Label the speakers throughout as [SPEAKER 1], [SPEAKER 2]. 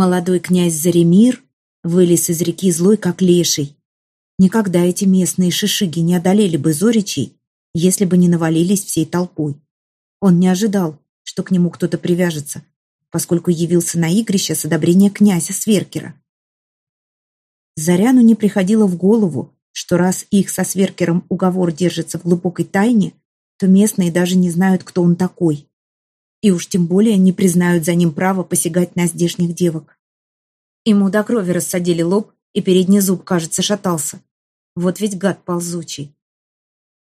[SPEAKER 1] Молодой князь Заремир вылез из реки злой, как леший. Никогда эти местные шишиги не одолели бы Зоричей, если бы не навалились всей толпой. Он не ожидал, что к нему кто-то привяжется, поскольку явился на игрище с одобрения князя Сверкера. Заряну не приходило в голову, что раз их со Сверкером уговор держится в глубокой тайне, то местные даже не знают, кто он такой. И уж тем более не признают за ним право посягать на здешних девок. Ему до крови рассадили лоб, и передний зуб, кажется, шатался. Вот ведь гад ползучий.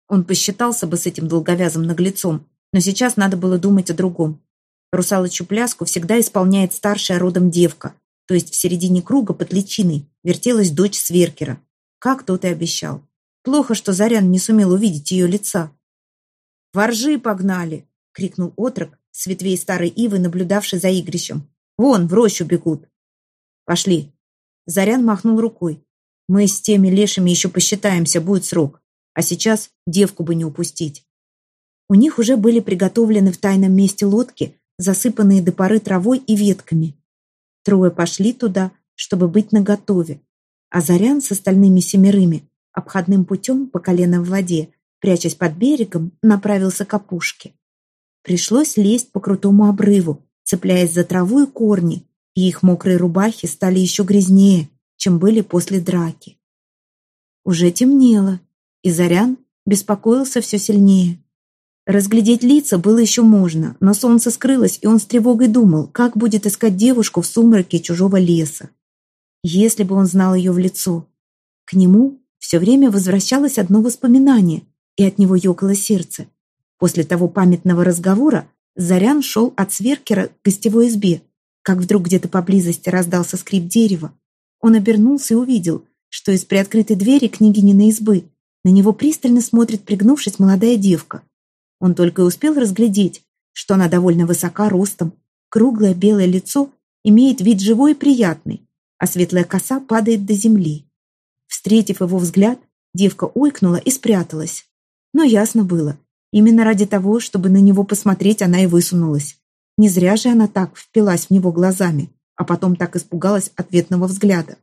[SPEAKER 1] Он посчитался бы с этим долговязым наглецом, но сейчас надо было думать о другом. Русалочью пляску всегда исполняет старшая родом девка, то есть в середине круга под личиной вертелась дочь Сверкера, как тот и обещал. Плохо, что Зарян не сумел увидеть ее лица. «Воржи погнали!» — крикнул отрок с ветвей старой ивы, наблюдавший за игрищем. «Вон, в рощу бегут!» «Пошли!» Зарян махнул рукой. «Мы с теми лешими еще посчитаемся, будет срок. А сейчас девку бы не упустить». У них уже были приготовлены в тайном месте лодки, засыпанные до поры травой и ветками. Трое пошли туда, чтобы быть наготове, а Зарян с остальными семерыми обходным путем по колено в воде, прячась под берегом, направился к опушке. Пришлось лезть по крутому обрыву, цепляясь за траву и корни, и их мокрые рубахи стали еще грязнее, чем были после драки. Уже темнело, и Зарян беспокоился все сильнее. Разглядеть лица было еще можно, но солнце скрылось, и он с тревогой думал, как будет искать девушку в сумраке чужого леса. Если бы он знал ее в лицо. К нему все время возвращалось одно воспоминание, и от него ёкало сердце. После того памятного разговора Зарян шел от Сверкера к гостевой избе, как вдруг где-то поблизости раздался скрип дерева. Он обернулся и увидел, что из приоткрытой двери княгининой избы на него пристально смотрит, пригнувшись, молодая девка. Он только и успел разглядеть, что она довольно высока ростом, круглое белое лицо имеет вид живой и приятный, а светлая коса падает до земли. Встретив его взгляд, девка ойкнула и спряталась. Но ясно было, именно ради того, чтобы на него посмотреть, она и высунулась. Не зря же она так впилась в него глазами, а потом так испугалась ответного взгляда.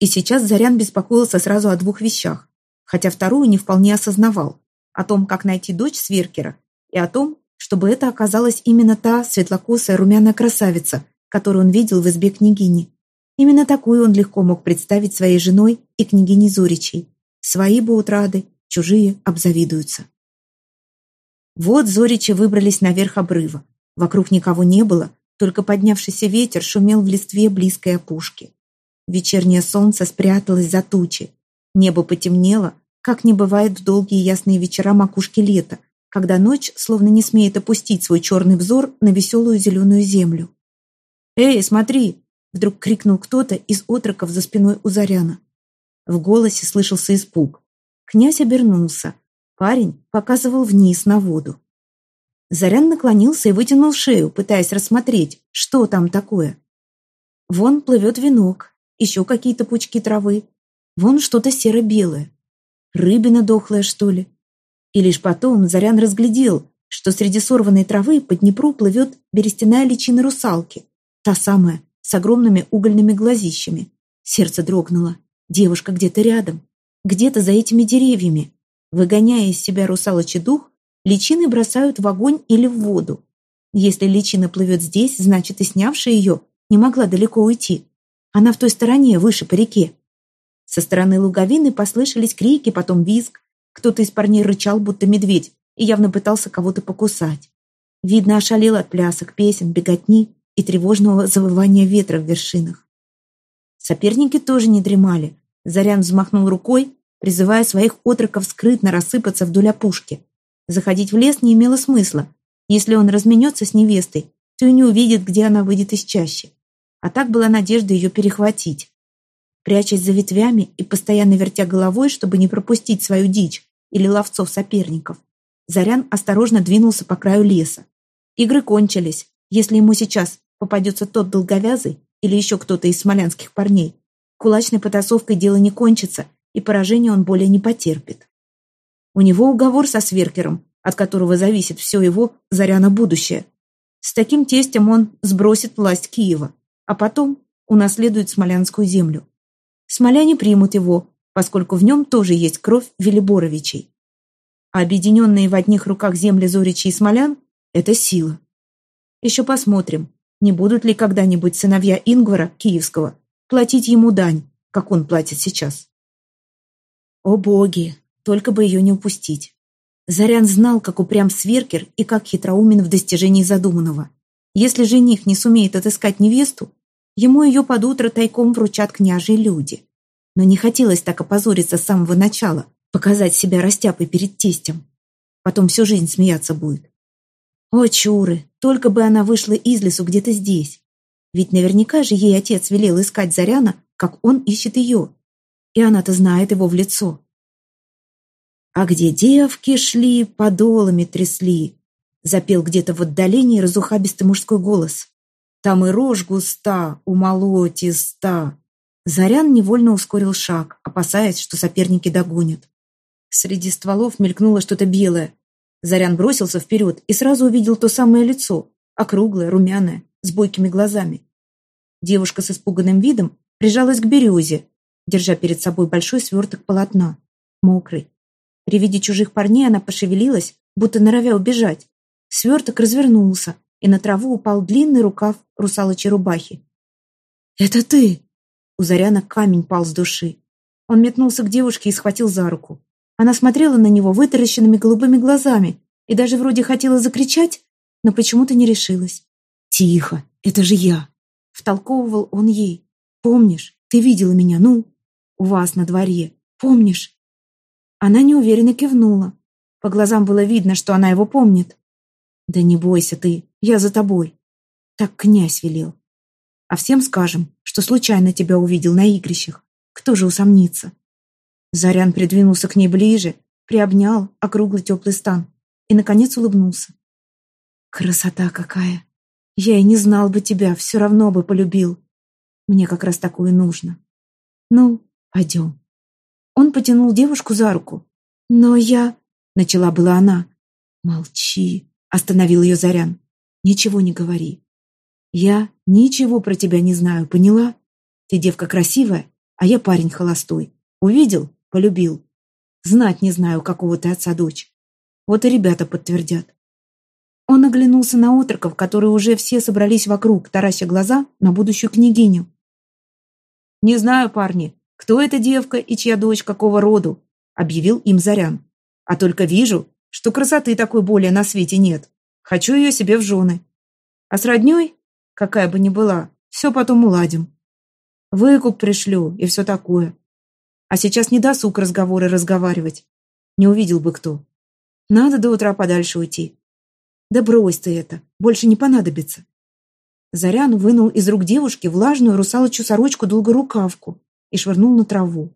[SPEAKER 1] И сейчас Зарян беспокоился сразу о двух вещах, хотя вторую не вполне осознавал, о том, как найти дочь Сверкера, и о том, чтобы это оказалась именно та светлокосая румяная красавица, которую он видел в избе княгини. Именно такую он легко мог представить своей женой и княгиней Зоричей. Свои будут рады, чужие обзавидуются. Вот Зоричи выбрались наверх обрыва. Вокруг никого не было, только поднявшийся ветер шумел в листве близкой опушки. Вечернее солнце спряталось за тучи. Небо потемнело, как не бывает в долгие ясные вечера макушки лета, когда ночь словно не смеет опустить свой черный взор на веселую зеленую землю. «Эй, смотри!» Вдруг крикнул кто-то из отроков за спиной у Заряна. В голосе слышался испуг. Князь обернулся. Парень показывал вниз на воду. Зарян наклонился и вытянул шею, пытаясь рассмотреть, что там такое. Вон плывет венок, еще какие-то пучки травы. Вон что-то серо-белое. Рыбина дохлая, что ли? И лишь потом Зарян разглядел, что среди сорванной травы по Днепру плывет берестяная личина русалки. Та самая, с огромными угольными глазищами. Сердце дрогнуло. Девушка где-то рядом, где-то за этими деревьями. Выгоняя из себя русалочий дух, личины бросают в огонь или в воду. Если личина плывет здесь, значит и снявшая ее не могла далеко уйти. Она в той стороне, выше по реке. Со стороны луговины послышались крики, потом визг. Кто-то из парней рычал, будто медведь, и явно пытался кого-то покусать. Видно, ошалел от плясок, песен, беготни и тревожного завывания ветра в вершинах. Соперники тоже не дремали. Зарян взмахнул рукой, призывая своих отроков скрытно рассыпаться вдоль опушки. Заходить в лес не имело смысла. Если он разменется с невестой, то и не увидит, где она выйдет из чащи. А так была надежда ее перехватить. Прячась за ветвями и постоянно вертя головой, чтобы не пропустить свою дичь или ловцов соперников, Зарян осторожно двинулся по краю леса. Игры кончились. Если ему сейчас попадется тот долговязый или еще кто-то из смолянских парней, кулачной потасовкой дело не кончится, и поражение он более не потерпит. У него уговор со Сверкером, от которого зависит все его Заряна будущее. С таким тестем он сбросит власть Киева, а потом унаследует смолянскую землю. Смоляне примут его, поскольку в нем тоже есть кровь Велиборовичей. А объединенные в одних руках земли Зоричей и Смолян – это сила. Еще посмотрим, не будут ли когда-нибудь сыновья Ингвара, Киевского, платить ему дань, как он платит сейчас. О боги, только бы ее не упустить. Зарян знал, как упрям Сверкер и как хитроумен в достижении задуманного. Если жених не сумеет отыскать невесту, ему ее под утро тайком вручат княжие люди. Но не хотелось так опозориться с самого начала, показать себя растяпой перед тестем. Потом всю жизнь смеяться будет. О, чуры, только бы она вышла из лесу где-то здесь. Ведь наверняка же ей отец велел искать Заряна, как он ищет ее. И она-то знает его в лицо. А где девки шли, подолами трясли, запел где-то в отдалении разухабистый мужской голос. Там и рожь густа, умолоть ста. Зарян невольно ускорил шаг, опасаясь, что соперники догонят. Среди стволов мелькнуло что-то белое. Зарян бросился вперед и сразу увидел то самое лицо, округлое, румяное, с бойкими глазами. Девушка с испуганным видом прижалась к березе, держа перед собой большой сверток полотна, мокрый. При виде чужих парней она пошевелилась, будто норовя убежать. Сверток развернулся, и на траву упал длинный рукав русалочей рубахи. «Это ты!» У Заряна камень пал с души. Он метнулся к девушке и схватил за руку. Она смотрела на него вытаращенными голубыми глазами и даже вроде хотела закричать, но почему-то не решилась. «Тихо, это же я!» Втолковывал он ей. «Помнишь, ты видела меня, ну? У вас на дворе. Помнишь?» Она неуверенно кивнула. По глазам было видно, что она его помнит. «Да не бойся ты, я за тобой». Так князь велел. А всем скажем, что случайно тебя увидел на игрищах. Кто же усомнится? Зарян придвинулся к ней ближе, приобнял округлый теплый стан и, наконец, улыбнулся. «Красота какая! Я и не знал бы тебя, все равно бы полюбил. Мне как раз такое нужно. Ну, пойдем». Он потянул девушку за руку. «Но я...» — начала была она. «Молчи», — остановил ее Зарян. «Ничего не говори. Я ничего про тебя не знаю, поняла? Ты девка красивая, а я парень холостой. Увидел? Полюбил. Знать не знаю, какого ты отца дочь. Вот и ребята подтвердят. Он оглянулся на отроков, которые уже все собрались вокруг, тараща глаза на будущую княгиню. «Не знаю, парни, кто эта девка и чья дочь какого роду», объявил им Зарян. «А только вижу, что красоты такой более на свете нет. Хочу ее себе в жены. А с родней, какая бы ни была, все потом уладим. Выкуп пришлю и все такое. А сейчас не досуг разговоры разговаривать. Не увидел бы кто. Надо до утра подальше уйти. Да брось ты это, больше не понадобится. Зарян вынул из рук девушки влажную русалочью сорочку долгорукавку и швырнул на траву.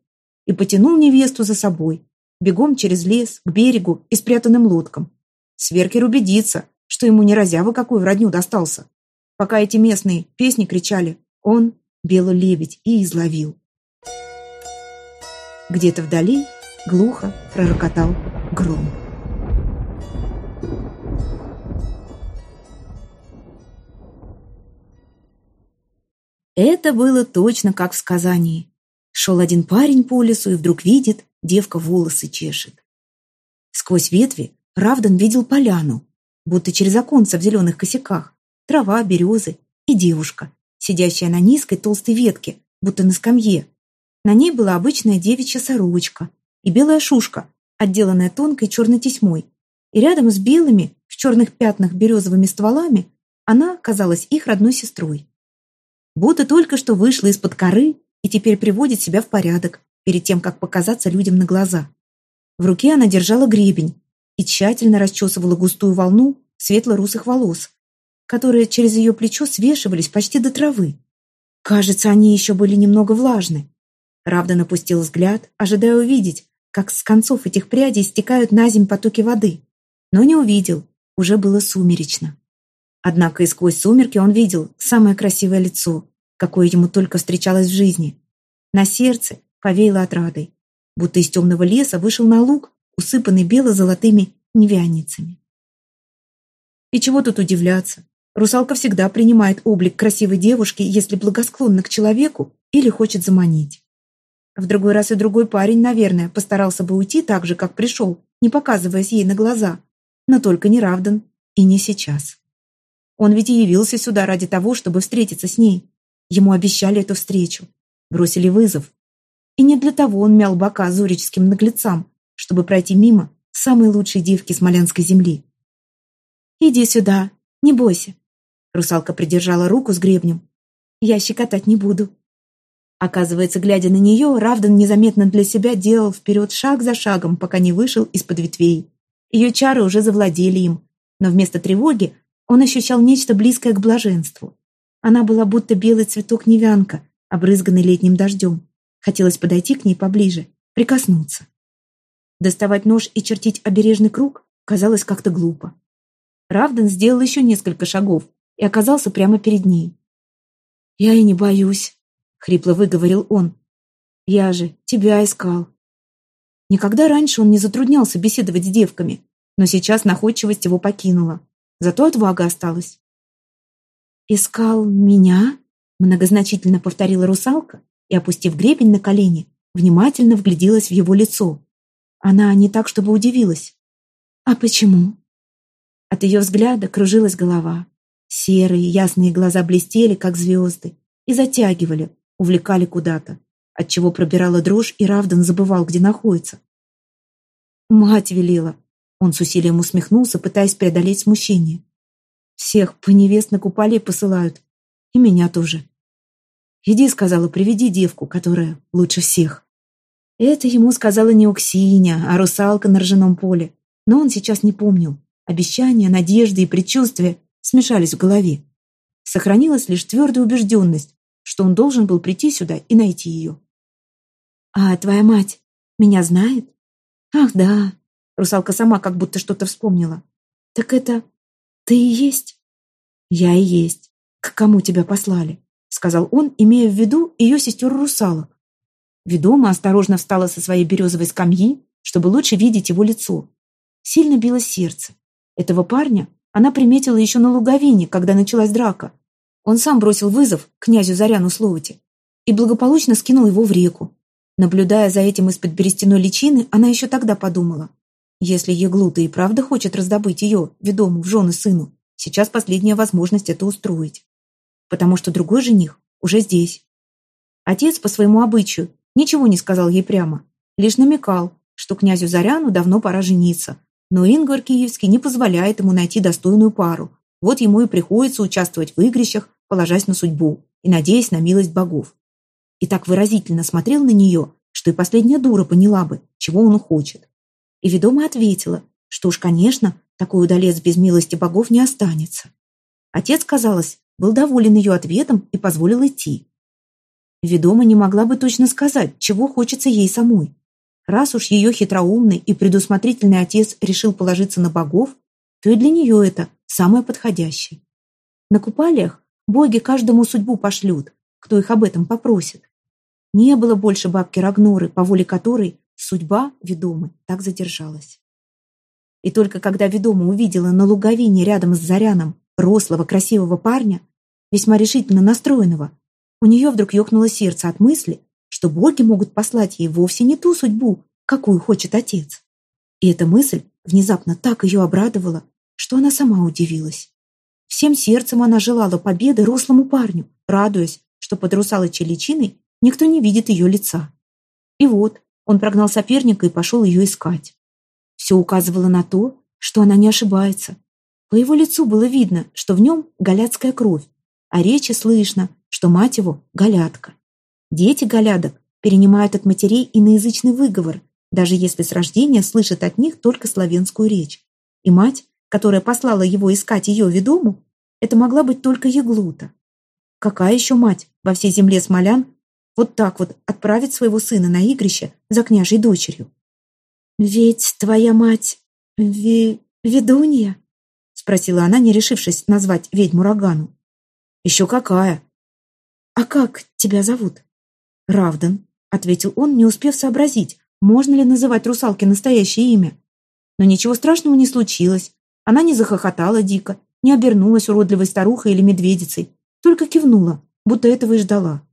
[SPEAKER 1] И потянул невесту за собой, бегом через лес, к берегу и спрятанным лодкам. Сверкер убедится, что ему не разява какой в родню достался. Пока эти местные песни кричали, он белый лебедь и изловил. Где-то вдали глухо пророкотал гром. Это было точно как в сказании. Шел один парень по лесу и вдруг видит, девка волосы чешет. Сквозь ветви Равдан видел поляну, будто через оконца в зеленых косяках, трава, березы и девушка, сидящая на низкой толстой ветке, будто на скамье, на ней была обычная девичья сорочка и белая шушка, отделанная тонкой черной тесьмой. И рядом с белыми, в черных пятнах березовыми стволами, она казалась их родной сестрой. Будто только что вышла из-под коры и теперь приводит себя в порядок перед тем, как показаться людям на глаза. В руке она держала гребень и тщательно расчесывала густую волну светло-русых волос, которые через ее плечо свешивались почти до травы. Кажется, они еще были немного влажны. Равда напустил взгляд, ожидая увидеть, как с концов этих прядей стекают на земь потоки воды. Но не увидел, уже было сумеречно. Однако и сквозь сумерки он видел самое красивое лицо, какое ему только встречалось в жизни. На сердце повеяло отрадой, будто из темного леса вышел на луг, усыпанный бело-золотыми невяницами. И чего тут удивляться? Русалка всегда принимает облик красивой девушки, если благосклонна к человеку или хочет заманить. В другой раз и другой парень, наверное, постарался бы уйти так же, как пришел, не показываясь ей на глаза. Но только не Равдан и не сейчас. Он ведь и явился сюда ради того, чтобы встретиться с ней. Ему обещали эту встречу. Бросили вызов. И не для того он мял бока зорическим наглецам, чтобы пройти мимо самой лучшей девки Смолянской земли. «Иди сюда, не бойся». Русалка придержала руку с гребнем. «Я щекотать не буду». Оказывается, глядя на нее, Равдан незаметно для себя делал вперед шаг за шагом, пока не вышел из-под ветвей. Ее чары уже завладели им, но вместо тревоги он ощущал нечто близкое к блаженству. Она была будто белый цветок-невянка, обрызганный летним дождем. Хотелось подойти к ней поближе, прикоснуться. Доставать нож и чертить обережный круг казалось как-то глупо. Равден сделал еще несколько шагов и оказался прямо перед ней. «Я и не боюсь», — хрипло выговорил он. «Я же тебя искал». Никогда раньше он не затруднялся беседовать с девками, но сейчас находчивость его покинула. Зато отвага осталась. «Искал меня?» — многозначительно повторила русалка и, опустив гребень на колени, внимательно вгляделась в его лицо. Она не так, чтобы удивилась. «А почему?» От ее взгляда кружилась голова. Серые, ясные глаза блестели, как звезды, и затягивали, увлекали куда-то, отчего пробирала дрожь, и Равдан забывал, где находится. «Мать велела!» Он с усилием усмехнулся, пытаясь преодолеть смущение. «Всех по невест на купале посылают. И меня тоже. Иди, — сказала, — приведи девку, которая лучше всех». Это ему сказала не Уксиня, а русалка на ржаном поле. Но он сейчас не помнил. Обещания, надежды и предчувствия смешались в голове. Сохранилась лишь твердая убежденность, что он должен был прийти сюда и найти ее. «А твоя мать меня знает?» «Ах, да!» Русалка сама как будто что-то вспомнила. «Так это ты и есть?» «Я и есть. К кому тебя послали?» Сказал он, имея в виду ее сестер-русалок. Ведома осторожно встала со своей березовой скамьи, чтобы лучше видеть его лицо. Сильно било сердце. Этого парня она приметила еще на луговине, когда началась драка. Он сам бросил вызов князю Заряну Словоти и благополучно скинул его в реку. Наблюдая за этим из-под берестяной личины, она еще тогда подумала. Если Еглута и правда хочет раздобыть ее, ведому в жены сыну, сейчас последняя возможность это устроить. Потому что другой жених уже здесь. Отец по своему обычаю Ничего не сказал ей прямо, лишь намекал, что князю Заряну давно пора жениться, но Ингвар Киевский не позволяет ему найти достойную пару. Вот ему и приходится участвовать в игрищах, положась на судьбу и надеясь на милость богов. И так выразительно смотрел на нее, что и последняя дура поняла бы, чего он хочет. И ведомо ответила, что уж, конечно, такой удалец без милости богов не останется. Отец, казалось, был доволен ее ответом и позволил идти. Ведома не могла бы точно сказать, чего хочется ей самой. Раз уж ее хитроумный и предусмотрительный отец решил положиться на богов, то и для нее это самое подходящее. На купалиях боги каждому судьбу пошлют, кто их об этом попросит. Не было больше бабки Рагноры, по воле которой судьба ведомы так задержалась. И только когда ведома увидела на луговине рядом с Заряном рослого красивого парня, весьма решительно настроенного, у нее вдруг ёкнуло сердце от мысли, что боги могут послать ей вовсе не ту судьбу, какую хочет отец. И эта мысль внезапно так ее обрадовала, что она сама удивилась. Всем сердцем она желала победы рослому парню, радуясь, что под русалочей личиной никто не видит ее лица. И вот он прогнал соперника и пошел ее искать. Все указывало на то, что она не ошибается. По его лицу было видно, что в нем галяцкая кровь, а речи слышно, что мать его – галятка. Дети галядок перенимают от матерей иноязычный выговор, даже если с рождения слышат от них только славянскую речь. И мать, которая послала его искать ее ведому, это могла быть только Еглута. Какая еще мать во всей земле смолян вот так вот отправит своего сына на игрище за княжей дочерью? «Ведь твоя мать ве... ведунья?» — спросила она, не решившись назвать ведьму Рогану. «Еще какая!» «А как тебя зовут?» «Равдан», — ответил он, не успев сообразить, можно ли называть русалке настоящее имя. Но ничего страшного не случилось. Она не захохотала дико, не обернулась уродливой старухой или медведицей, только кивнула, будто этого и ждала.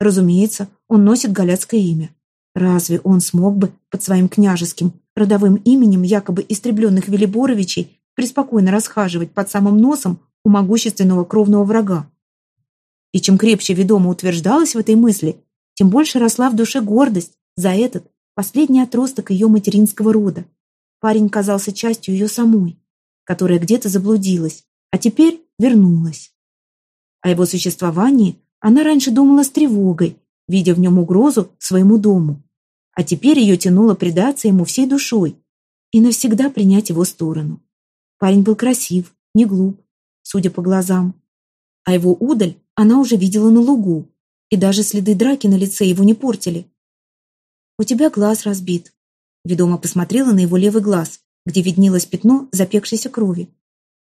[SPEAKER 1] Разумеется, он носит галяцкое имя. Разве он смог бы под своим княжеским, родовым именем якобы истребленных Велиборовичей преспокойно расхаживать под самым носом у могущественного кровного врага? И чем крепче ведомо утверждалась в этой мысли, тем больше росла в душе гордость за этот последний отросток ее материнского рода. Парень казался частью ее самой, которая где-то заблудилась, а теперь вернулась. О его существовании она раньше думала с тревогой, видя в нем угрозу своему дому, а теперь ее тянуло предаться ему всей душой и навсегда принять его сторону. Парень был красив, не глуп, судя по глазам, а его удаль она уже видела на лугу, и даже следы драки на лице его не портили. «У тебя глаз разбит», — ведомо посмотрела на его левый глаз, где виднелось пятно запекшейся крови.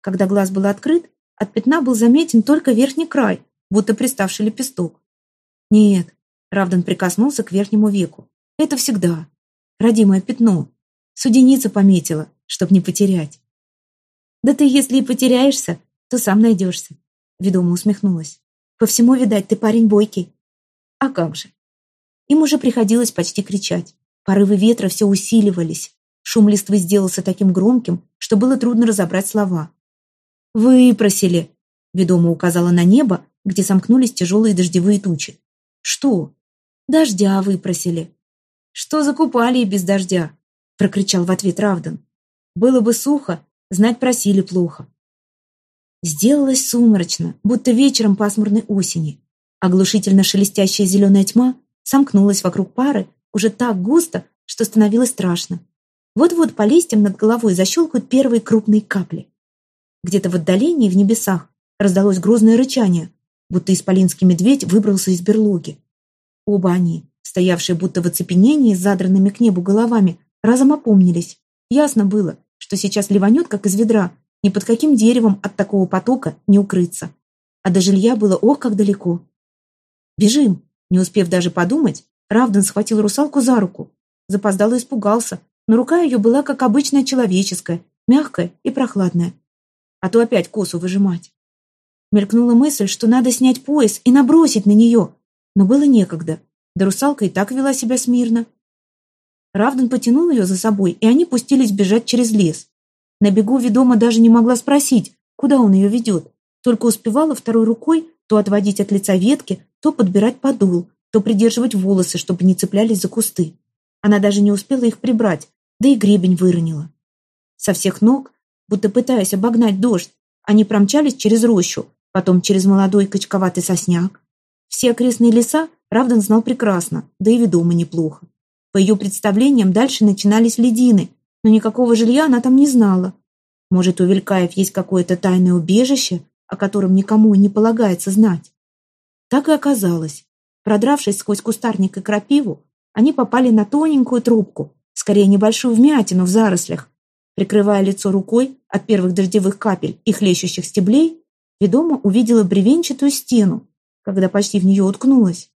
[SPEAKER 1] Когда глаз был открыт, от пятна был заметен только верхний край, будто приставший лепесток. Нет, Равдан прикоснулся к верхнему веку. Это всегда. Родимое пятно. Суденица пометила, чтоб не потерять. Да ты, если и потеряешься, то сам найдешься. Ведома усмехнулась. По всему, видать, ты парень бойкий. А как же? Им уже приходилось почти кричать. Порывы ветра все усиливались. Шум листвы сделался таким громким, что было трудно разобрать слова. «Выпросили!» — ведомо указала на небо, где сомкнулись тяжелые дождевые тучи. «Что?» «Дождя выпросили». «Что закупали и без дождя?» — прокричал в ответ Равдан. «Было бы сухо, знать просили плохо». Сделалось сумрачно, будто вечером пасмурной осени. Оглушительно шелестящая зеленая тьма сомкнулась вокруг пары уже так густо, что становилось страшно. Вот-вот по листьям над головой защелкают первые крупные капли. Где-то в отдалении, в небесах, раздалось грозное рычание, будто исполинский медведь выбрался из берлоги. Оба они, стоявшие будто в оцепенении с задранными к небу головами, разом опомнились. Ясно было, что сейчас ливанет, как из ведра, ни под каким деревом от такого потока не укрыться. А до жилья было ох, как далеко. «Бежим!» Не успев даже подумать, Равдан схватил русалку за руку. Запоздало испугался, но рука ее была, как обычная человеческая, мягкая и прохладная а то опять косу выжимать. Мелькнула мысль, что надо снять пояс и набросить на нее, но было некогда, да русалка и так вела себя смирно. Равдан потянул ее за собой, и они пустились бежать через лес. На бегу ведома даже не могла спросить, куда он ее ведет, только успевала второй рукой то отводить от лица ветки, то подбирать подул, то придерживать волосы, чтобы не цеплялись за кусты. Она даже не успела их прибрать, да и гребень выронила. Со всех ног будто пытаясь обогнать дождь. Они промчались через рощу, потом через молодой качковатый сосняк. Все окрестные леса Равдан знал прекрасно, да и ведомо неплохо. По ее представлениям дальше начинались ледины, но никакого жилья она там не знала. Может, у Велькаев есть какое-то тайное убежище, о котором никому не полагается знать? Так и оказалось. Продравшись сквозь кустарник и крапиву, они попали на тоненькую трубку, скорее небольшую вмятину в зарослях, Прикрывая лицо рукой от первых дождевых капель и хлещущих стеблей, ведомо увидела бревенчатую стену, когда почти в нее уткнулась.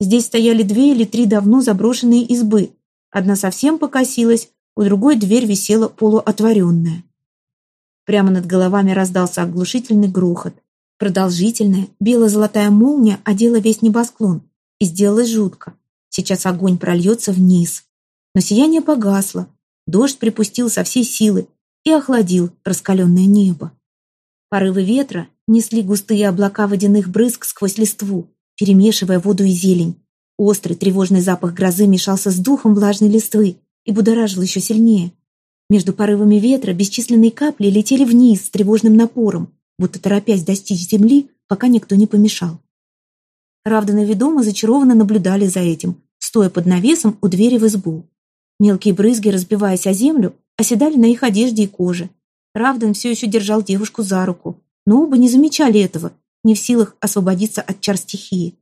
[SPEAKER 1] Здесь стояли две или три давно заброшенные избы. Одна совсем покосилась, у другой дверь висела полуотворенная. Прямо над головами раздался оглушительный грохот. Продолжительная бело-золотая молния одела весь небосклон, и сделалось жутко. Сейчас огонь прольется вниз. Но сияние погасло, Дождь припустил со всей силы и охладил раскаленное небо. Порывы ветра несли густые облака водяных брызг сквозь листву, перемешивая воду и зелень. Острый тревожный запах грозы мешался с духом влажной листвы и будоражил еще сильнее. Между порывами ветра бесчисленные капли летели вниз с тревожным напором, будто торопясь достичь земли, пока никто не помешал. Равдан и ведомо зачарованно наблюдали за этим, стоя под навесом у двери в избу. Мелкие брызги, разбиваясь о землю, оседали на их одежде и коже. Равден все еще держал девушку за руку, но оба не замечали этого, не в силах освободиться от чар стихии.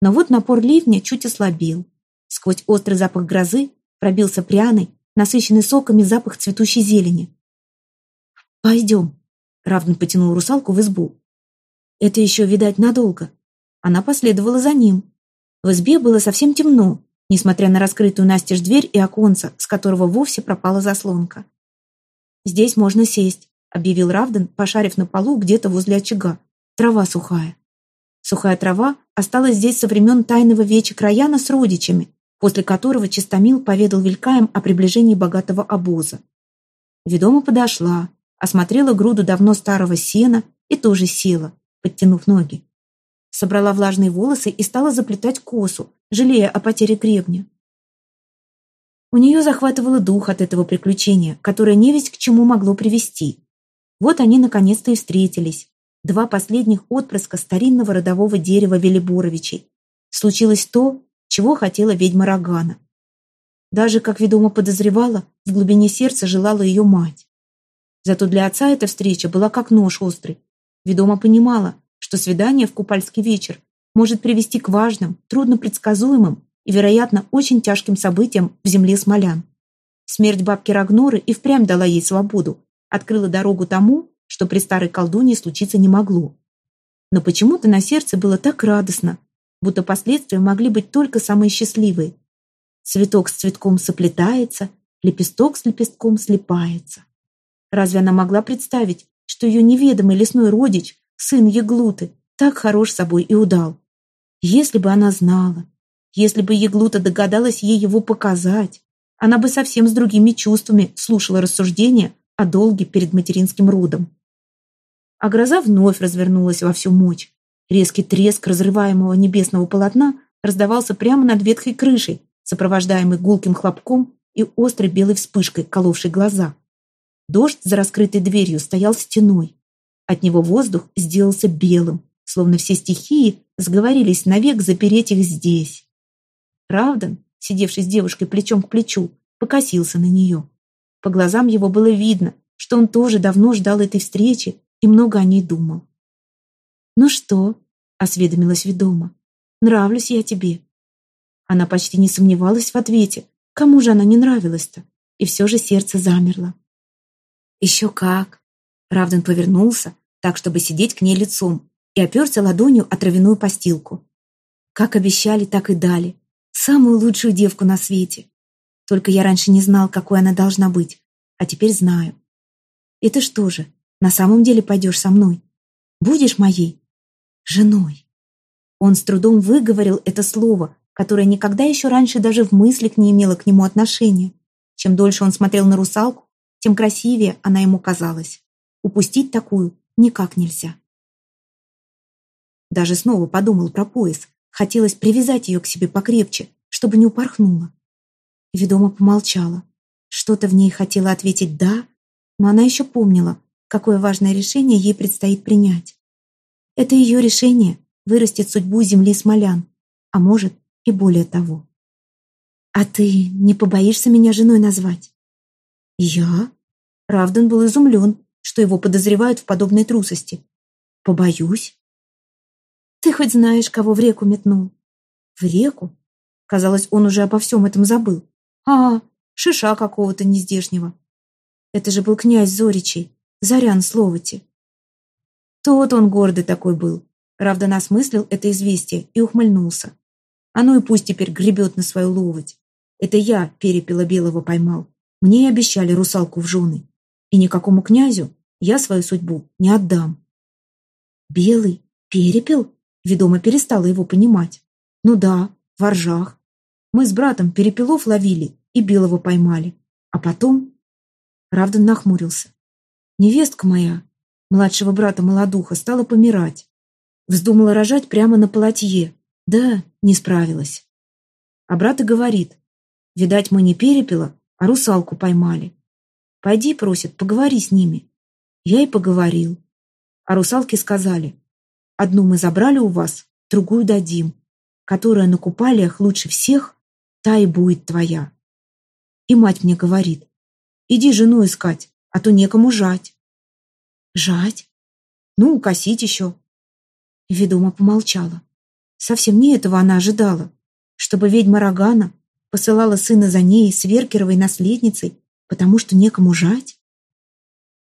[SPEAKER 1] Но вот напор ливня чуть ослабел. Сквозь острый запах грозы пробился пряный, насыщенный соками запах цветущей зелени. «Пойдем», — Равден потянул русалку в избу. «Это еще, видать, надолго». Она последовала за ним. В избе было совсем темно, несмотря на раскрытую настежь дверь и оконца, с которого вовсе пропала заслонка. «Здесь можно сесть», объявил Равден, пошарив на полу где-то возле очага. Трава сухая. Сухая трава осталась здесь со времен тайного веча Краяна с родичами, после которого Чистомил поведал Вилькаем о приближении богатого обоза. Ведома подошла, осмотрела груду давно старого сена и тоже села, подтянув ноги. Собрала влажные волосы и стала заплетать косу, жалея о потере гребня. У нее захватывало дух от этого приключения, которое невесть к чему могло привести. Вот они наконец-то и встретились. Два последних отпрыска старинного родового дерева Велиборовичей. Случилось то, чего хотела ведьма Рогана. Даже, как ведомо подозревала, в глубине сердца желала ее мать. Зато для отца эта встреча была как нож острый. Ведома понимала, что свидание в купальский вечер может привести к важным, труднопредсказуемым и, вероятно, очень тяжким событиям в земле смолян. Смерть бабки Рагноры и впрямь дала ей свободу, открыла дорогу тому, что при старой колдунье случиться не могло. Но почему-то на сердце было так радостно, будто последствия могли быть только самые счастливые. Цветок с цветком соплетается, лепесток с лепестком слипается. Разве она могла представить, что ее неведомый лесной родич, сын Еглуты, так хорош собой и удал? Если бы она знала, если бы Еглута догадалась ей его показать, она бы совсем с другими чувствами слушала рассуждения о долге перед материнским родом. А гроза вновь развернулась во всю мощь. Резкий треск разрываемого небесного полотна раздавался прямо над ветхой крышей, сопровождаемый гулким хлопком и острой белой вспышкой, коловшей глаза. Дождь за раскрытой дверью стоял стеной. От него воздух сделался белым, словно все стихии сговорились навек запереть их здесь. Равдан, сидевший с девушкой плечом к плечу, покосился на нее. По глазам его было видно, что он тоже давно ждал этой встречи и много о ней думал. «Ну что?» — осведомилась ведома. «Нравлюсь я тебе». Она почти не сомневалась в ответе. Кому же она не нравилась-то? И все же сердце замерло. «Еще как!» Равден повернулся, так, чтобы сидеть к ней лицом, и оперся ладонью о травяную постилку. Как обещали, так и дали. Самую лучшую девку на свете. Только я раньше не знал, какой она должна быть, а теперь знаю. И ты что же, на самом деле пойдешь со мной? Будешь моей? женой. Он с трудом выговорил это слово, которое никогда еще раньше даже в мыслях не имело к нему отношения. Чем дольше он смотрел на русалку, тем красивее она ему казалась. Упустить такую никак нельзя. Даже снова подумал про пояс. Хотелось привязать ее к себе покрепче, чтобы не упорхнула. Ведома помолчала. Что-то в ней хотела ответить «да», но она еще помнила, какое важное решение ей предстоит принять. Это ее решение вырастет судьбу земли смолян, а может и более того. «А ты не побоишься меня женой назвать?» «Я?» Равден был изумлен, что его подозревают в подобной трусости. «Побоюсь?» «Ты хоть знаешь, кого в реку метнул?» «В реку?» Казалось, он уже обо всем этом забыл. «А, шиша какого-то нездешнего. Это же был князь Зоричей, Зарян Словоти. Тот он гордый такой был. Правда, насмыслил это известие и ухмыльнулся. А ну и пусть теперь гребет на свою ловоть. Это я перепела белого поймал. Мне и обещали русалку в жены. И никакому князю я свою судьбу не отдам. Белый? Перепел? Ведомо перестала его понимать. Ну да, в Оржах. Мы с братом перепелов ловили и белого поймали. А потом... Равдан нахмурился. Невестка моя, младшего брата Молодуха, стала помирать. Вздумала рожать прямо на полотье. Да, не справилась. А брат и говорит, видать, мы не перепела, а русалку поймали. Пойди, просит, поговори с ними. Я и поговорил. А русалки сказали, одну мы забрали у вас, другую дадим. Которая на купалиях лучше всех, та и будет твоя. И мать мне говорит, иди жену искать, а то некому жать. Жать? Ну, косить еще. Ведома помолчала. Совсем не этого она ожидала. Чтобы ведьма Рогана посылала сына за ней с Веркеровой наследницей, потому что некому жать?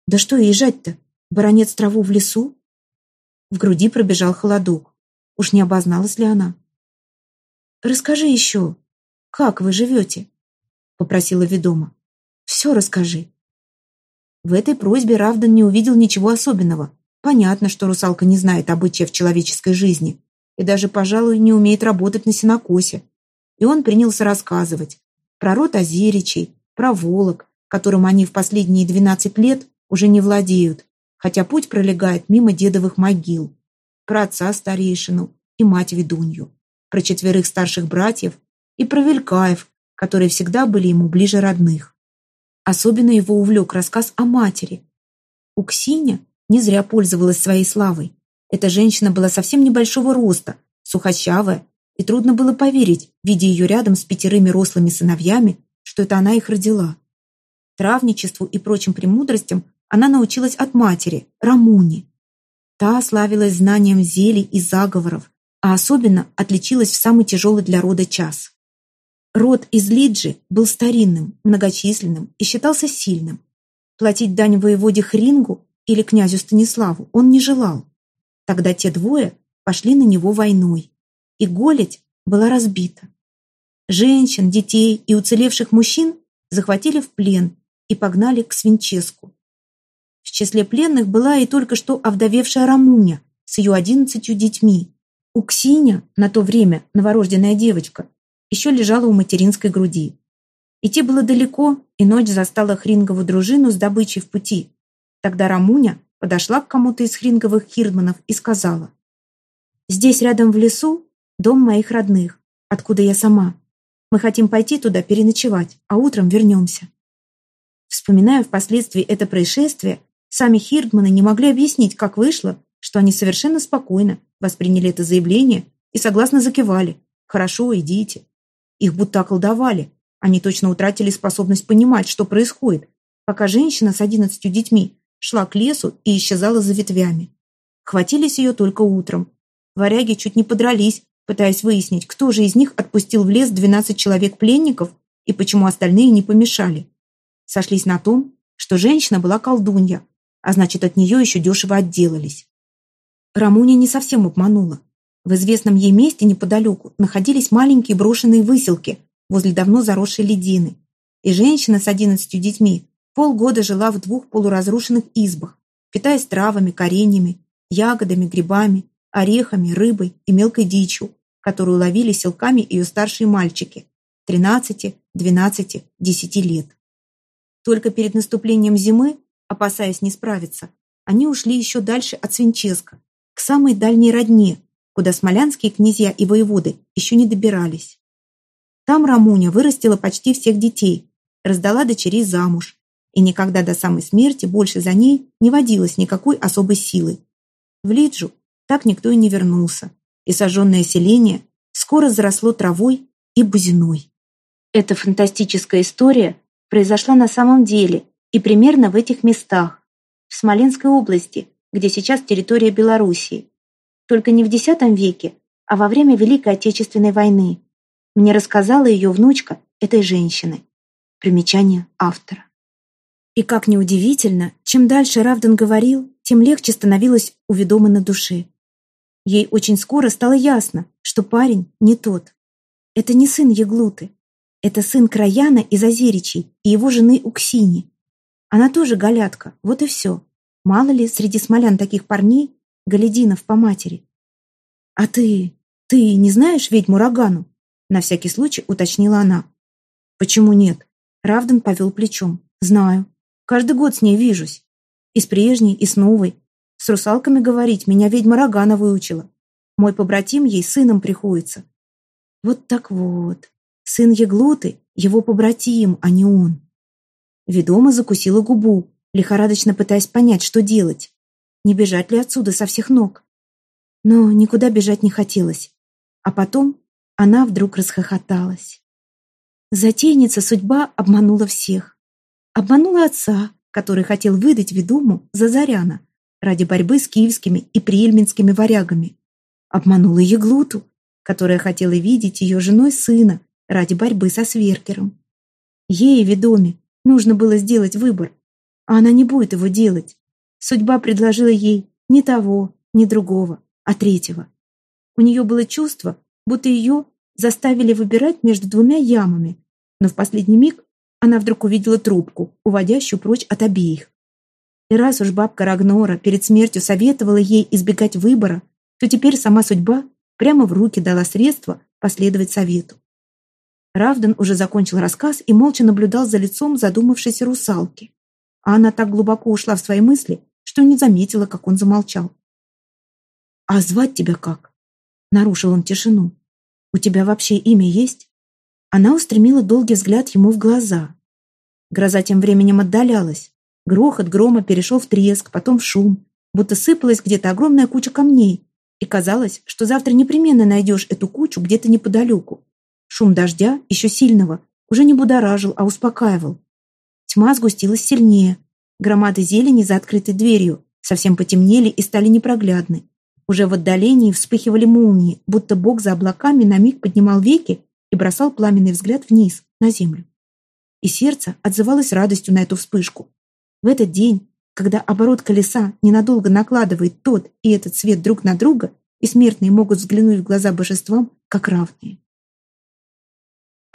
[SPEAKER 1] Да что ей жать-то? Баронец траву в лесу? В груди пробежал холодок. Уж не обозналась ли она? «Расскажи еще, как вы живете?» — попросила ведома. «Все расскажи». В этой просьбе Равдан не увидел ничего особенного. Понятно, что русалка не знает обычаев человеческой жизни и даже, пожалуй, не умеет работать на сенокосе. И он принялся рассказывать про род Озеричей, про волок, которым они в последние двенадцать лет уже не владеют, хотя путь пролегает мимо дедовых могил, про отца старейшину и мать ведунью, про четверых старших братьев и про Велькаев, которые всегда были ему ближе родных. Особенно его увлек рассказ о матери. Уксиня не зря пользовалась своей славой. Эта женщина была совсем небольшого роста, сухощавая, и трудно было поверить, видя ее рядом с пятерыми рослыми сыновьями, что это она их родила. Травничеству и прочим премудростям она научилась от матери, Рамуни. Та славилась знанием зелий и заговоров, а особенно отличилась в самый тяжелый для рода час. Род из Лиджи был старинным, многочисленным и считался сильным. Платить дань воеводе Хрингу или князю Станиславу он не желал. Тогда те двое пошли на него войной, и Голедь была разбита. Женщин, детей и уцелевших мужчин захватили в плен и погнали к Свинческу. Числе пленных была и только что овдовевшая Рамуня с ее одиннадцатью детьми. Уксиня, на то время новорожденная девочка, еще лежала у материнской груди. Идти было далеко, и ночь застала Хрингову дружину с добычей в пути. Тогда Рамуня подошла к кому-то из хринговых хирдманов и сказала, «Здесь, рядом в лесу, дом моих родных, откуда я сама. Мы хотим пойти туда переночевать, а утром вернемся». Вспоминая впоследствии это происшествие, сами хирдманы не могли объяснить, как вышло, что они совершенно спокойно восприняли это заявление и согласно закивали. «Хорошо, идите». Их будто околдовали. Они точно утратили способность понимать, что происходит, пока женщина с одиннадцатью детьми шла к лесу и исчезала за ветвями. Хватились ее только утром. Варяги чуть не подрались, пытаясь выяснить, кто же из них отпустил в лес 12 человек-пленников и почему остальные не помешали. Сошлись на том, что женщина была колдунья, а значит, от нее еще дешево отделались. Рамуня не совсем обманула. В известном ей месте неподалеку находились маленькие брошенные выселки возле давно заросшей ледины, и женщина с одиннадцатью детьми Полгода жила в двух полуразрушенных избах, питаясь травами, кореньями, ягодами, грибами, орехами, рыбой и мелкой дичью, которую ловили селками ее старшие мальчики 13, 12, 10 лет. Только перед наступлением зимы, опасаясь не справиться, они ушли еще дальше от Свинческа, к самой дальней родне, куда смолянские князья и воеводы еще не добирались. Там Рамуня вырастила почти всех детей, раздала дочерей замуж, и никогда до самой смерти больше за ней не водилось никакой особой силы. В Лиджу так никто и не вернулся, и сожженное селение скоро заросло травой и бузиной. Эта фантастическая история произошла на самом деле и примерно в этих местах, в Смоленской области, где сейчас территория Белоруссии. Только не в X веке, а во время Великой Отечественной войны. Мне рассказала ее внучка этой женщины. Примечание автора. И как неудивительно, чем дальше Равдан говорил, тем легче становилось у ведомой на душе. Ей очень скоро стало ясно, что парень не тот. Это не сын Еглуты. Это сын Краяна из Озеричей и его жены Уксини. Она тоже галятка, вот и все. Мало ли среди смолян таких парней, галединов по матери. «А ты... ты не знаешь ведьму Рогану?» На всякий случай уточнила она. «Почему нет?» Равдан повел плечом. «Знаю. Каждый год с ней вижусь. И с прежней, и с новой. С русалками говорить меня ведьма Рогана выучила. Мой побратим ей сыном приходится. Вот так вот. Сын Еглуты — его побратим, а не он. Ведома закусила губу, лихорадочно пытаясь понять, что делать. Не бежать ли отсюда со всех ног? Но никуда бежать не хотелось. А потом она вдруг расхохоталась. Затейница судьба обманула всех. Обманула отца, который хотел выдать ведому за Заряна ради борьбы с киевскими и приельминскими варягами. Обманула Еглуту, которая хотела видеть ее женой сына ради борьбы со Сверкером. Ей, ведоме, нужно было сделать выбор, а она не будет его делать. Судьба предложила ей не того, не другого, а третьего. У нее было чувство, будто ее заставили выбирать между двумя ямами, но в последний миг она вдруг увидела трубку, уводящую прочь от обеих. И раз уж бабка Рагнора перед смертью советовала ей избегать выбора, то теперь сама судьба прямо в руки дала средства последовать совету. Равдан уже закончил рассказ и молча наблюдал за лицом задумавшейся русалки. А она так глубоко ушла в свои мысли, что не заметила, как он замолчал. «А звать тебя как?» Нарушил он тишину. «У тебя вообще имя есть?» Она устремила долгий взгляд ему в глаза. Гроза тем временем отдалялась. Грохот грома перешел в треск, потом в шум, будто сыпалась где-то огромная куча камней, и казалось, что завтра непременно найдешь эту кучу где-то неподалеку. Шум дождя, еще сильного, уже не будоражил, а успокаивал. Тьма сгустилась сильнее. Громады зелени за открытой дверью совсем потемнели и стали непроглядны. Уже в отдалении вспыхивали молнии, будто Бог за облаками на миг поднимал веки и бросал пламенный взгляд вниз, на землю. И сердце отзывалось радостью на эту вспышку. В этот день, когда оборот колеса ненадолго накладывает тот и этот свет друг на друга, и смертные могут взглянуть в глаза божествам, как равные.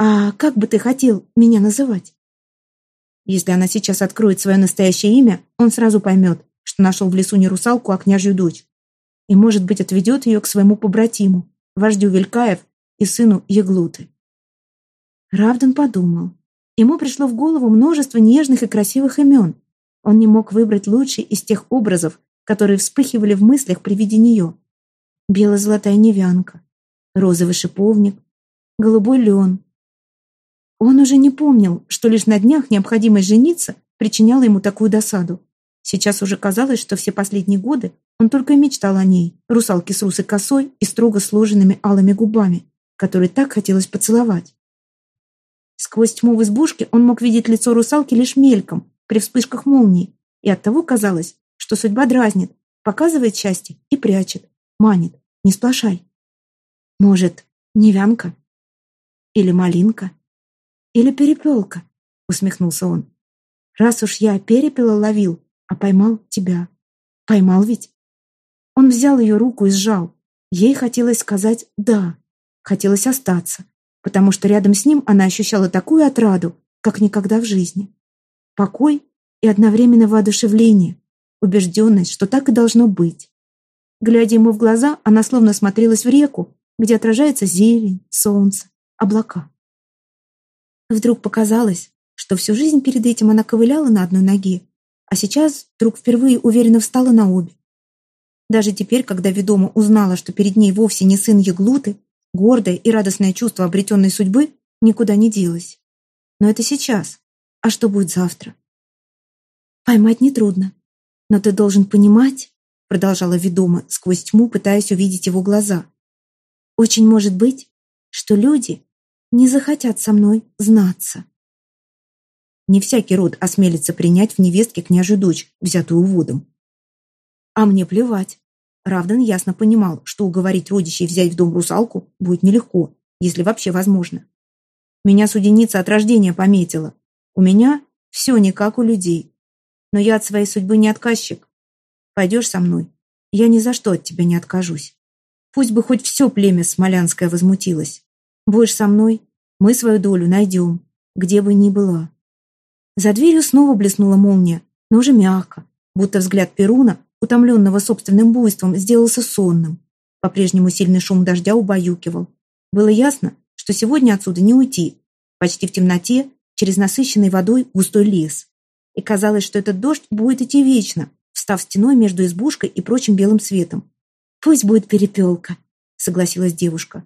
[SPEAKER 1] «А как бы ты хотел меня называть?» Если она сейчас откроет свое настоящее имя, он сразу поймет, что нашел в лесу не русалку, а княжью дочь. И, может быть, отведет ее к своему побратиму, вождю Велькаев и сыну Еглуты. Равдан подумал. Ему пришло в голову множество нежных и красивых имен. Он не мог выбрать лучший из тех образов, которые вспыхивали в мыслях при виде нее. Бело-золотая невянка, розовый шиповник, голубой лен, он уже не помнил, что лишь на днях необходимость жениться причиняла ему такую досаду. Сейчас уже казалось, что все последние годы он только и мечтал о ней, русалке с русой косой и строго сложенными алыми губами, которые так хотелось поцеловать. Сквозь тьму в избушке он мог видеть лицо русалки лишь мельком, при вспышках молнии, и оттого казалось, что судьба дразнит, показывает счастье и прячет, манит, не сплошай. Может, невянка? Или малинка? Или перепелка?» — усмехнулся он. «Раз уж я перепела ловил, а поймал тебя. Поймал ведь?» Он взял ее руку и сжал. Ей хотелось сказать «да», хотелось остаться, потому что рядом с ним она ощущала такую отраду, как никогда в жизни. Покой и одновременно воодушевление, убежденность, что так и должно быть. Глядя ему в глаза, она словно смотрелась в реку, где отражается зелень, солнце, облака. Вдруг показалось, что всю жизнь перед этим она ковыляла на одной ноге, а сейчас вдруг впервые уверенно встала на обе. Даже теперь, когда ведома узнала, что перед ней вовсе не сын Еглуты, гордое и радостное чувство обретенной судьбы никуда не делось. Но это сейчас. А что будет завтра? Поймать нетрудно. Но ты должен понимать, продолжала ведома сквозь тьму, пытаясь увидеть его глаза. Очень может быть, что люди не захотят со мной знаться. Не всякий род осмелится принять в невестке княжью дочь, взятую уводом. А мне плевать. Равдан ясно понимал, что уговорить родичей взять в дом русалку будет нелегко, если вообще возможно. Меня суденица от рождения пометила. У меня все не как у людей. Но я от своей судьбы не отказчик. Пойдешь со мной, я ни за что от тебя не откажусь. Пусть бы хоть все племя Смолянское возмутилось. Будешь со мной, мы свою долю найдем, где бы ни была. За дверью снова блеснула молния, но уже мягко, будто взгляд Перуна, утомленного собственным буйством, сделался сонным. По-прежнему сильный шум дождя убаюкивал. Было ясно, что сегодня отсюда не уйти. Почти в темноте, через насыщенный водой густой лес. И казалось, что этот дождь будет идти вечно, встав стеной между избушкой и прочим белым светом. «Пусть будет перепелка», — согласилась девушка.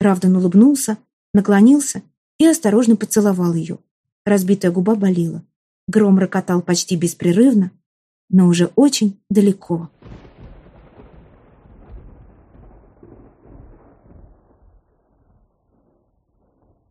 [SPEAKER 1] Равдан улыбнулся, наклонился и осторожно поцеловал ее. Разбитая губа болела. Гром рокотал почти беспрерывно, но уже очень далеко.